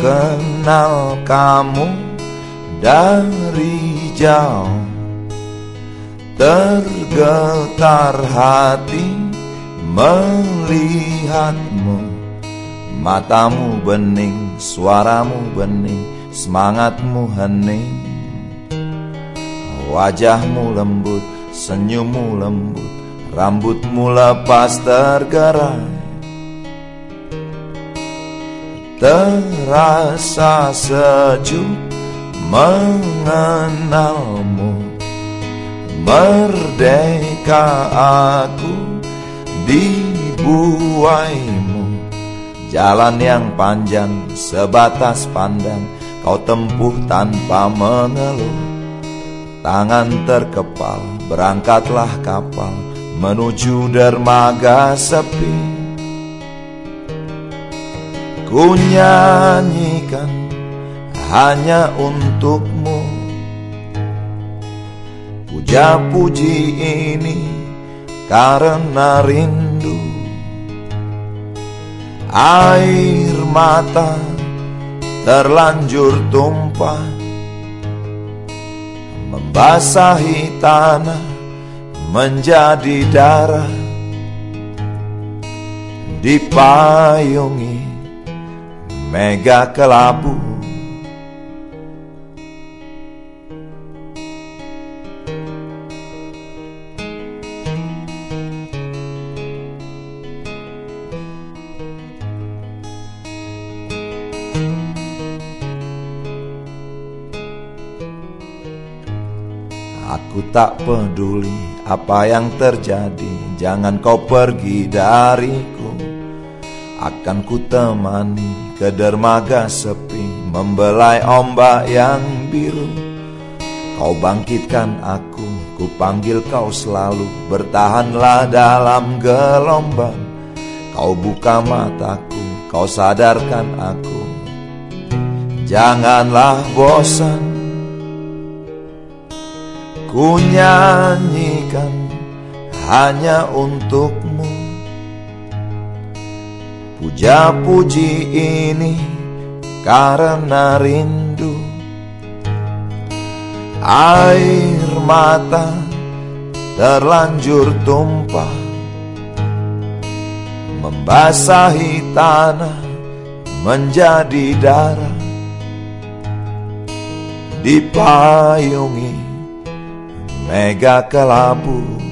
Kenal kamu dari jauh. Tergetar hati melihatmu. Matamu bening, suaramu bening, semangatmu hening. Wajahmu lembut, senyummu lembut, rambutmu lepas tergerai. Terasa sejuk mengenalmu. Merdeka aku dibuaimu. Jalan yang panjang sebatas pandang Kau tempuh tanpa mengeluh. Tangan terkepal berangkatlah kapal Menuju dermaga sepi. Ku nyanyikan hanya untukmu. Puja-puji ini karena rindu. Air mata terlanjur tumpah. Membasahi tanah menjadi darah. Dipayungi mega kelabu Aku tak peduli apa yang terjadi Jangan kau pergi dariku. Akan ku temani ke dermaga sepi Membelai ombak yang biru. Kau bangkitkan aku Ku panggil kau selalu Bertahanlah dalam gelombang. Kau buka mataku Kau sadarkan aku. Janganlah bosan Ku nyanyikan Hanya untukmu. Puja-puji ini karena rindu. Air mata terlanjur tumpah. Membasahi tanah menjadi darah. Dipayungi mega kelabu